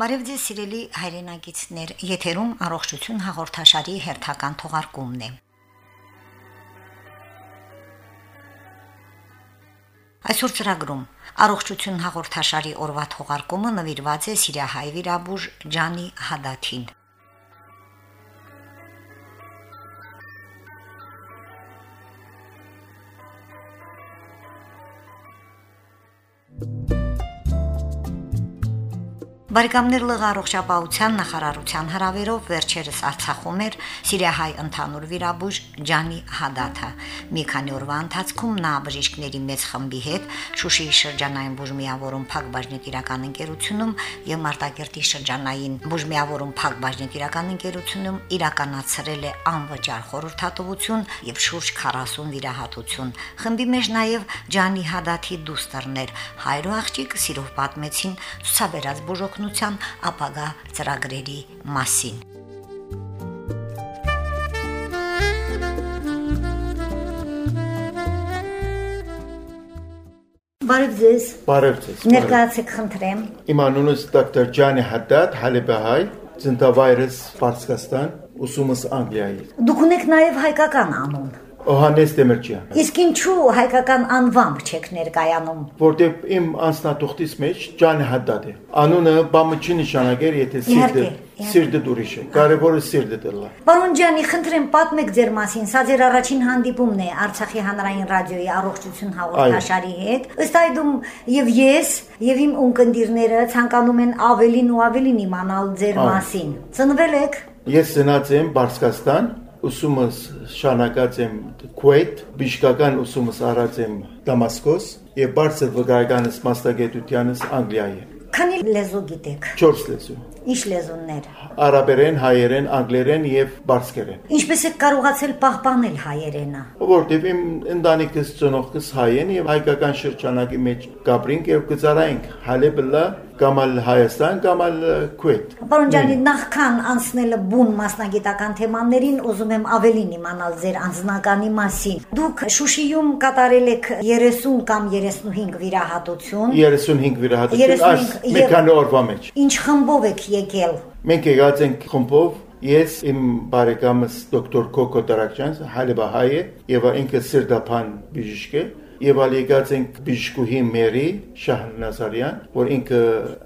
Բարև ձեզ սիրելի հայրենակիցներ, եթերում առողջություն հաղորդաշարի հերթական թողարկումն է։ Այսօր ծրագրում. Առողջություն հաղորդաշարի օրվա թողարկումը նվիրված է Սիրիահայ վիրաբույժ Ջանի Հադաթին։ Բարեկամներ լղ առողջապահության նախարարության հրավերով վերջերս Արցախում էր Սիրիահայ ընդհանուր վիրաբույժ Ջանի Հադաթը։ Մի քանի օրվա ընթացքում նա բժիշկների մեծ խմբի հետ Շուշիի շրջանային բուժմիավորում Փակ բաժնետիրական ընկերությունում եւ Մարտակերտի շրջանային բուժմիավորում Փակ բաժնետիրական ընկերությունում իրականացրել է անվճար խորհրդատվություն եւ շուրջ 40 վիրահատություն։ Խմբի մեջ նաեւ Ջանի Հադաթի դուստերներ հայրո աղջիկ սիրով պատմեցին ցուցաբերած բուժոք օգնության ապագա ծրագրերի մասին։ Բարև ձեզ։ Բարև ձեզ։ Ներկայացեք խնդրեմ։ Իմ անունս դոկտոր Ջանի Հադատ Հալեբահայ, ծնտավայրս Պարսկաստան, ուսումս Անգլիայի։ Դուք ունեք նաև հայկական անուն։ Օհանես Դեմիրճյան։ Իսկ ինչու հայկական անվամբ չեք ներկայանում։ Որտեւ իմ անձնատուղթից մեջ Ջան Հադադ է։ Անունը բամը չի նշանակեր, եթե սիրտը սիրտը դուրիշ է։ Կարևորը սիրտը դլա։ Պարոն Ջանի, խնդրեմ պատմեք ձեր մասին։ Սա ձեր առաջին հանդիպումն է Արցախի հանրային ռադիոյի առողջություն հաղորդաշարի հետ։ Ըստ այդմ եւ ես եւ իմ ունկնդիրները ցանկանում են ավելին ու ավելին իմանալ ձեր մասին։ Ծնվել եք։ Ես ծնած եմ Բարսկաստան, ուսումս շանակած եմ Քուեյթ, բժշկական ուսումս արած եմ Դամասկոս եւ բարձր վկայականս մասնագետությանս Անգլիայի։ Քանի լեզու գիտեք։ 4 լեզու։ Ինչ լեզուներ։ Արաբերեն, հայերեն, անգլերեն եւ բարսկերեն։ Ինչպես եք կարողացել պահպանել հայերենը։ Որտեւ իմ ընտանիքս ծնողքս հայ են եւ հայկական շրջանակի մեջ գաբրինք եւ գծարայինք հալեբլա կամալ Հայաստան, կամալ Քուեթ։ Պարոն ջանի, նախքան անցնելը բուն մասնագիտական թեմաներին, ուզում եմ ավելին իմանալ ձեր անձնականի մասին։ Դուք Շուշիում կատարել եք 30 կամ 35 վիրահատություն։ 35 վիրահատություն, այս մեկ քանի օրվա մեջ։ Ինչ խմբով եք եկել։ Մենք եկած ենք խմբով Ես իմ բարեկամս դոկտոր Կոկո Տարակչյան, Հալիբահայ է եւ ինքը Սիրդապան բժիշկ է եւ ալ եկած ենք բժշկուհի Մերի Շահնազարյան, որ ինքը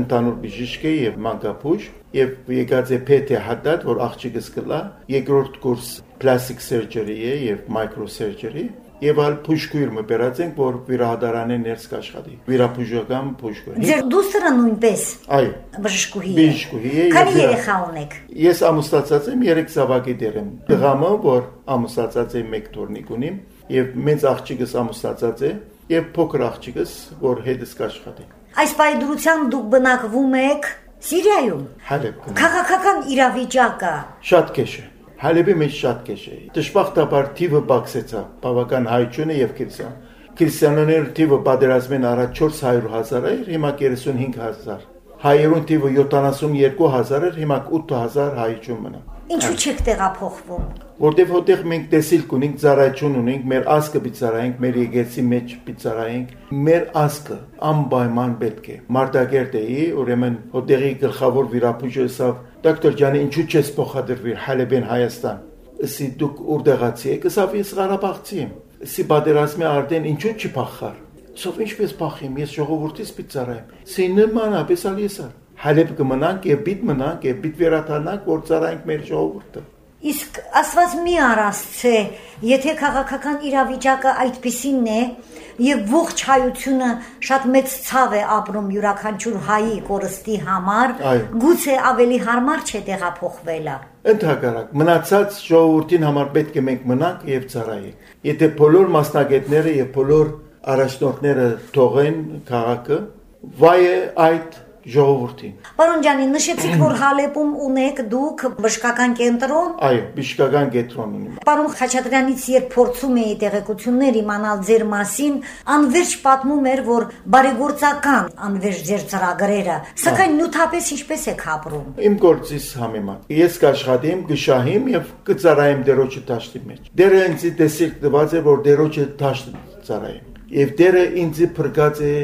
ընդանուր բժիշկ է եւ մանկապուժ եւ եկած է Փեթե Հադատ, որ աղջիկս կլա, երկրորդ կուրս plastic surgery է եւ micro surgery եւ ալ փուշկույր մը բերած ենք որ վիրահատարանը ներս կաշխատի վիրապուժական փուշկույր ձեր դուստրը նույնպես այո բժշկուհի է բժշկուհի է քանի երեխա ունեք ես ամուսնացած եմ երեք զավակի դեր եմ դղամը որ ամուսնացած է մեկ տուրնիկ ունիմ եւ մեծ աղջիկս ամուսնացած է եւ փոքր աղջիկս որ հետս կաշխատի այս բայդրությամբ դուք բնակվում եք Սիրիայում Հալեբ քաղաքական իրավիճակը շատ քեշ է Հալեբի մեջ շատ քեշ է։ Դժբախտաբար թիվը բացեցա, բավական հայությունը եւ քրիստիան։ Քրիստիանաների թիվը պատերազմեն առաջ 400.000 էր, հիմա 35000 հայերուն տիվը 72000 էր, հիմա 8000 հայիչում մնա։ Ինչու չեք տեղափոխվում։ Որտեվ հոտեղ մենք տեսիլք ունենք, ծառայություն ունենք, մեր ասկը բիծարայենք, մեր եկեցի մեջ բիծարայենք։ Մեր ասկը անպայման պետք է։ Մարտակերտեի, ուրեմն հոտեղի գլխավոր վիրապույժը ասավ. «Դոկտոր ջան, ինչու չես փոխադրվի Հալեբեն Հայաստան»։ Սի դուք ուրդեղացի եք, ասավ ես Ղարաբաղցի եմ։ Սի պատերազմի արդեն ինչու՞ չփախար։ Սով ինչպես փախիմ, ես ժողովրդից պիծարայեմ։ Սի նման ապես ալիսա։ Հալեբ կմնանք եւ բիտ մնանք եւ բիտ վերաթանանք, որ ծառայենք մեր ժողովուրդը։ Իսկ ասված մի առասցե, եթե քաղաքական իրավիճակը այդպիսինն է եւ ողջ հայությունը շատ մեծ ցավ է ապրում յուրաքանչյուր հայի կորստի համար, գուցե ավելի հարմար չէ տեղափոխվելը։ Ընդհակառակ, մնացած ժողովրդին համար պետք է մենք մնանք եւ ծառայենք։ Եթե բոլոր մասնագետները եւ բոլոր առաջնորդները թողեն քաղաքը, վայ է այդ ժողովրդին։ Պարոն ջանի, նշեցիք, որ Հալեպում ունեք դուք բժշկական կենտրոն։ Այո, բժշկական կենտրոն ունեմ։ Պարոն Խաչատրյանից երբ փորձում էի տեղեկություններ իմանալ ձեր մասին, անverջ պատմում էր, որ բարեգործական անverջ ձեր ծրագրերը, սակայն նյութապես ինչպես եք ապրում։ Իմ գործից համեմատ։ Ես կաշխատեմ, կշահեմ եւ կծարայեմ դերոջը դաշտի մեջ։ Դերը ինձ տեսիք տված է, որ դերոջը դաշտ ծարայեմ։ Եվ դերը ինձ փրկած է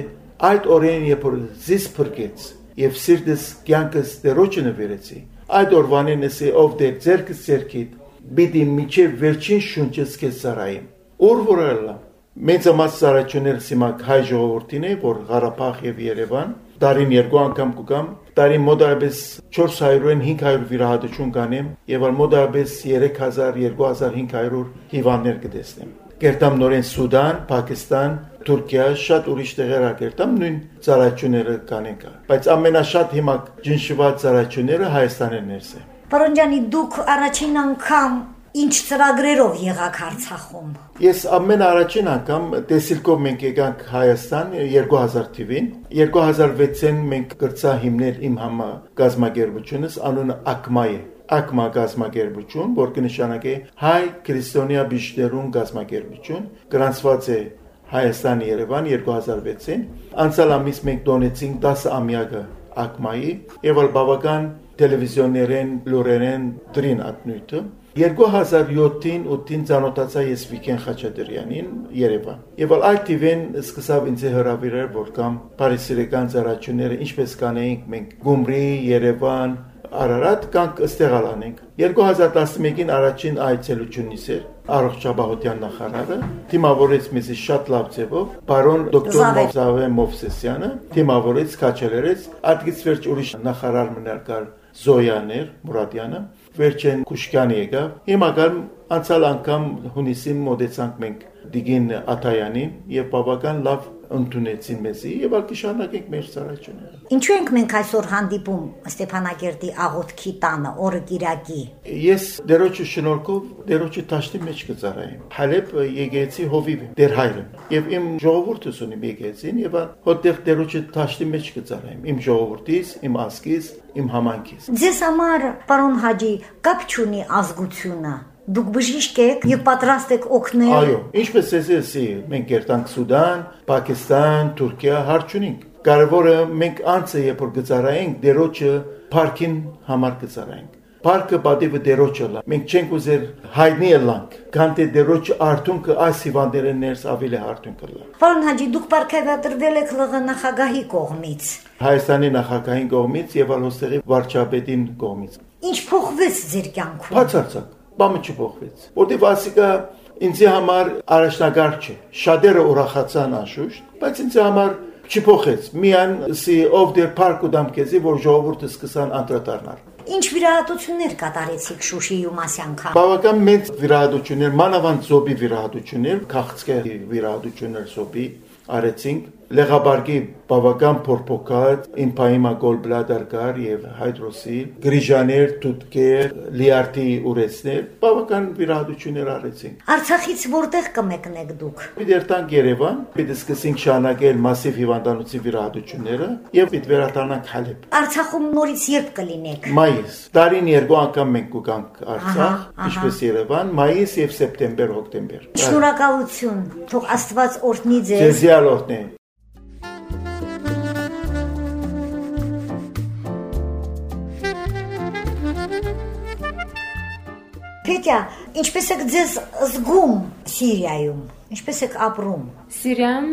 այդ օրեն երբ որ զիս փրկեց եւ սիրտս կյանքս դերոջը նվիրեցի այդ օրվանին էսի ով դեր ձերքս ձերքիդ բիդի միջև վերջին շունչս քեզ ծարայեմ օր որելա Մեծ ամաց ծառայություններ սիմակ հայ ժողովրդին է, որ Ղարաբաղ եւ Երևան տարին երկու անգամ կգամ, տարին մոտարապես 400-ին 500 վիրահատություն կանեմ եւ ալ մոտարապես 3000-2500 հիվանդներ կտեսնեմ։ Կերտամ նորեն Սուդան, Պակիստան, Թուրքիա, շատ ուրիշ տեղեր ակերտամ նույն ծառայությունները կանենք։ Բայց ամենաշատ հիմա ջնշված ծառայությունները Հայաստանն ներս է։ Պարոն ջանի, դուք առաջին անգամ Ինչ ծրագրերով եղաք Արցախում։ Ես ամեն առաջին անգամ տեսիլքով մենք եկանք Հայաստան 2000 թվին։ 2006-ին մենք կրծա հիմնել իմ համա գազագերբությունս անունը ԱԿՄԱ է։ ԱԿՄԱ գազագերբություն, որ կնշանակե հայ քրիստոնյա բիշներուն գազագերբություն, գրանցված է Հայաստան Երևան 2006-ին։ Անցյալ ամիս մենք դոնեցինք 10 ամյակը ԱԿՄԱ-ի եւ բավական տելևիզիոներեն լուրերեն դրին ատնույթը 2007-ին 8-ին ծանոթացա ես Վիկեն Խաչատրյանին Երևան։ Եվ այդ տիվեն սկսավ ինձ հրավիրել, որ կամ Փարիսիրական ծառայությունները ինչպես կանեինք մենք Գումրի, Երևան, Արարատ կանք ստեղալ անենք։ 2011-ին առաջին այցելությունից էր առողջապահության նախարարը թիմավորեց մեզի շատ լավ ձևով բարոն դոկտոր Մովսավե Մովսեսյանը թիմավորեց քաչելերեց արտից վերջ ուրիշ նախարար մնարկալ Զոյաներ Մուրադյանը վերջեն Քուշկյանը եկավ հիմա գալ անցյալ անգամ հունիսին մոդեցանք մենք Դիգին Աթայանին եւ բավական լավ ընդունեցին մեզի եւ ալ կշարունակենք մեր ծառայությունները։ Ինչու ենք մենք այսօր հանդիպում Ստեփանագերդի աղոթքի տանը օրը Կիրակի։ Ես դերոջը շնորհքով դերոջը տաշտի մեջ կծառայեմ։ Հալեբ եկեցի հովիվ դեր հայրը եւ իմ ժողովուրդս ունի եկեցին եւ հոդեղ դերոջը տաշտի մեջ կծառայեմ։ Իմ ժողովրդից, իմ ասկից, իմ համանքից։ Ձեզ համար, պարոն Հաջի, կապ չունի ազգությունը դուք բժիշկ եք եւ պատրաստ եք օգնել։ Այո, ինչպես ես ասի, մենք երթանք Սուդան, Պակիստան, Թուրքիա հարցունինք։ Կարևորը մենք անցը երբ որ գծարայինք դերոջը парքին համար գծարայինք։ Պարկը պատիվը դերոջը լա։ Մենք չենք ուզեր հայտնի ելանք, քանտե դերոջ արդյունքը այս հիվանդները ներս ավելի արդյունքը լա։ Պարոն Հաջի, դուք պարկայվատրվել եք ԼՂ նախագահի կողմից։ Հայաստանի նախագահի կողմից եւ Ալոստերի վարչապետին կողմից։ Ինչ փոխվեց ձեր կյանքում։ Բացարձակ բամը չփոխվեց։ Որտե Վասիկա ինձի համար առաջնագար չէ։ Շատերը ուրախացան անշուշտ, բայց ինձ համար չփոխեց։ Միան սի of the park ու դամքեզի, որ ժողովուրդը սկսան անդրադառնալ։ Ինչ վիրահատություններ կատարեցիք Շուշիում ասյանքա։ Բավական մեծ վիրահատություններ, մանավանդ զոբի վիրահատություններ, քաղցկե վիրահատություններ զոբի արեցինք լեղաբարգի բավական փորփոքած իմպայմա գոլբլադար կար եւ հայդրոսի գրիժաներ, թութկեր, լիարտի ուրեցներ բավական վիրահատություններ արեցինք Արցախից որտեղ կմեկնեք դուք? Պիտի երտանք Երևան, պիտի սկսենք շարունակել մասիվ հիվանդանոցի վիրահատությունները եւ պիտի վերադառնանք Հալեբ Արցախում նորից երբ կլինեք? Մայիս Տարին երկու անգամ մենք կգանք Արցախ, ինչպես Երևան, մայիս եւ սեպտեմբեր, հոկտեմբեր Շնորհակալություն թող Աստված օրհնի ձեզ Ձեզ յալորտնե Պետյա, ինչպես եք ձեզ զգում Սիրիայում։ Ինչպես եք ապրում։ Սիրիայում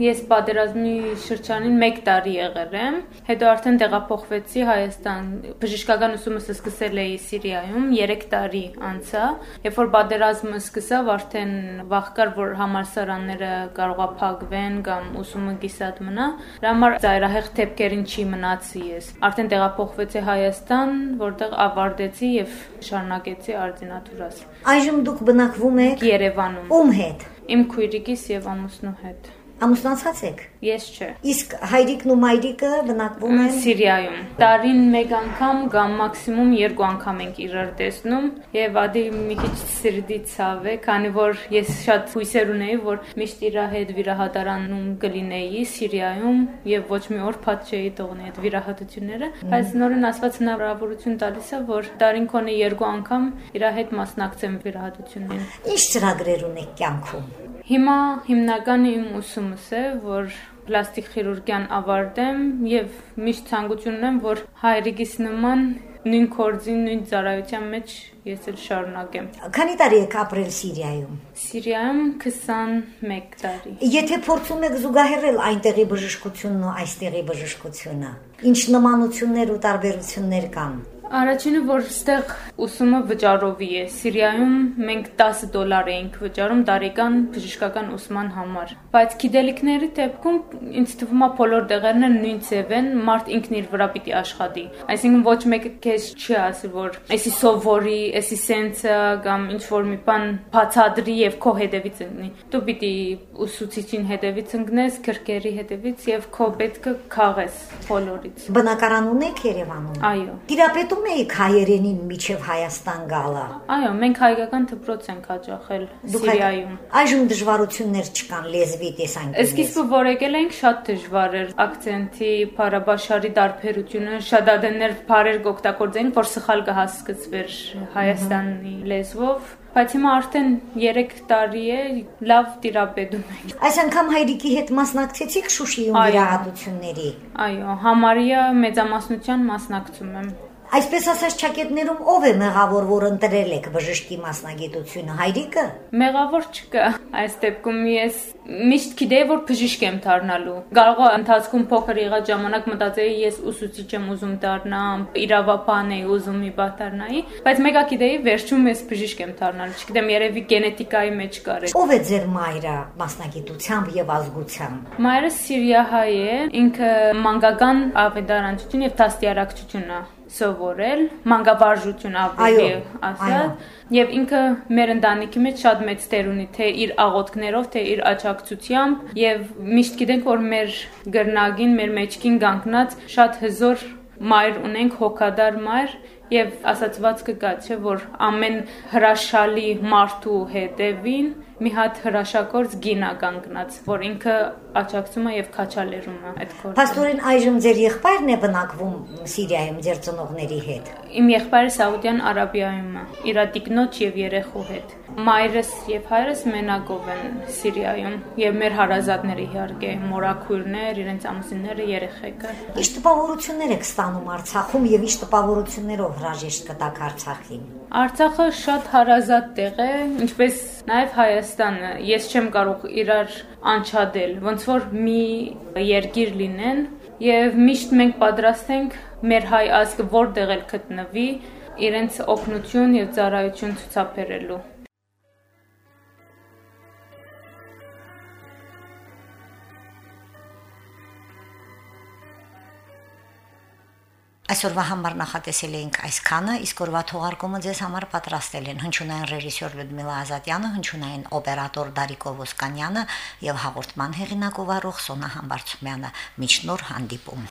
ես պատերազմի շրջանին 1 տարի եղել եմ, հետո արդեն տեղափոխվեցի Հայաստան։ Բժշկական ուսումս սկսել էի Սիրիայում 3 տարի անցա, երբ որ պատերազմը սկսավ, արդեն վախ կար, որ համալսարանները կարողա փակվեն կամ ուսումը կիսատ մնա։ Դրա համար ծայրահեղ թեփքերին չի մնացի ես։ Արդեն տեղափոխվեցի Հայաստան, որտեղ ավարտեցի եւ շարունակեցի արտինատուրաս։ Այժմ դուք բնակվում եք Երևանում։ Ում հետ։ Իմ քույրիկիս եւ ամուսնու հետ։ Ամուսնացած եք։ Ես չէ։ Իսկ հայրիկն ու մայրիկը բնակվում են Սիրիայում։ Տարին մեկ անգամ կամ մաքսիմում երկու անգամ ենք իրար տեսնում եւ ադի մի քիչ սրդի ցավ է, քանի որ ես շատ հույսեր ունեի, որ միշտ իր հետ վիրահատարանում կլինեի Սիրիայում եւ ոչ մի օր փաթ չէի թողնի այդ վիրահատությունները, բայց նորեն ասված հնարավորություն տալիս է, որ տարին կոնե երկու անգամ իր հետ մասնակցեմ վիրահատություններին։ Ինչ ծրագրեր ունեք կյանքում։ Հիմա հիմնական իմ ուսումս է, որ պլաստիկ խիրուրգիան ավարտեմ եւ միշտ ցանկություն ունեմ, որ հայրիկիս նման նույն կորձին, նույն ծառայության մեջ ես էլ շարունակեմ։ Քանի տարի եք ապրել Սիրիայում։ Սիրիայում 21 տարի։ Եթե փորձում եք զուգահեռել այնտեղի բժշկությունն ու այստեղի բժշկությունը, ինչ նմանություններ ու տարբերություններ կան։ Առաջինը որ ստեղ ուսումը վճարովի է։ Սիրիայում մենք 10 դոլար էինք վճարում տարեկան բժշկական ուսման համար։ Բայց գիտելիքների դեպքում ինձ թվում է բոլոր տեղերն են նույն ձև են, մարդ ինքն իր վրա պիտի աշխատի։ Այսինքն ոչ մեկը քեզ չի ասի, որ էսի սովորի, էսի սենսը կամ ինչ որ մի բան բացադրի եւ քո հետևից ընկնի։ Դու պիտի ուսուցիչին հետևից ընկնես, քրկերի հետևից եւ քո պետքը քաղես բոլորից։ Բնակարան ունեք Երևանում։ Այո։ Տիրապետում Մտածում էիք հայերենին միջև Հայաստան գալը։ Այո, մենք հայկական դպրոց ենք հաճախել Սիրիայում։ Այժմ դժվարություններ չկան լեզվի տեսանկյունից։ Սկիզբը որ եկել էինք շատ դժվար էր ակցենտի, բարաբաշարի դարբերությունը, շատ ադեններ բարեր կօգտագործեին, որ սխալ կհասկացվեր Հայաստանի լեզվով բայց հիմա արդեն 3 տարի է լավ տիրապետում ենք։ Այս անգամ հայրիկի հետ մասնակցեցիք Շուշիում վիրահատությունների։ Այո, համարիա մեծամասնության մասնակցում եմ։ Այսպես ասած ճակետներում ով է մեղավոր, որ ընտրել եք բժշկի մասնագիտությունը, հայրիկը։ Մեղավոր չկա։ Այս դեպքում ես միշտ գիտեի, որ բժիշկ եմ դառնալու։ Կարող է ընթացքում փոքր եղած ժամանակ մտածեի, ես ուսուցիչ եմ ուզում դառնամ, իրավաբան եմ ուզում մի բան դառնայի, բայց մեկը գիտեի, վերջում ես բժիշկ եմ դառնալու։ Չգիտեմ, երևի գենետիկայի մեջ կար։ Ով է ձեր մայրը մասնագիտությամբ եւ ազգությամբ։ Մայրս Սիրիահայ է, ինքը մանկական ավետարանչություն եւ դաստիարակչություն է սովորել, մանկավարժություն ավելի ասած, եւ ինքը մեր ընտանիքի մեջ շատ մեծ տեր ունի թե իր աղոթքներով, թե իր աճակցությամբ եւ միշտ գիտենք որ մեր գրնագին, մեր մեջքին գանկնած շատ հզոր մայր ունենք, հոգադար մայր եւ ասացված կգա, չէ, որ ամեն հրաշալի մարդու հետևին մի հատ հրաշակորձ գինա կանգնած, որ ինքը աճակցում է եւ քաչալերում է այդ կորձը։ Պաստորեն այժմ ձեր եղբայրն է բնակվում Սիրիայում ձեր ծնողների հետ։ Իմ եղբայրը Սաուդյան Արաբիայում է, իր տիկնոջ եւ երեխու հետ։ Մայրս եւ հայրս մենակով են Սիրիայում եւ մեր հարազատները իհարկե մորաքույրներ, իրենց ամուսինները, երեխեքը։ Ինչ տպավորություններ եք ստանում Արցախում եւ ինչ տպավորություններով հրաժեշտ կտակ Արցախին։ Արցախը շատ հարազատ տեղ է, ինչպես նաեւ Հայաստանը։ Ես չեմ կարող իրար անչադել, ոնց որ մի երկիր լինեն եւ միշտ մենք պատրաստ ենք մեր հայ ազգը որտեղ էլ գտնվի իրենց օգնություն եւ ծառայություն ցուցաբերելու Այսօրվա համար նախատեսել էինք այսքանը, իսկ օրվա թողարկումը ձեզ համար պատրաստել են հնչյունային ռեժիսոր Լյուդմիլա Ազատյանը, հնչյունային օպերատոր Դարիկ Օվոսկանյանը եւ հաղորդման հեղինակ ով Սոնա Համբարձումյանը։ Միջնոր հանդիպում։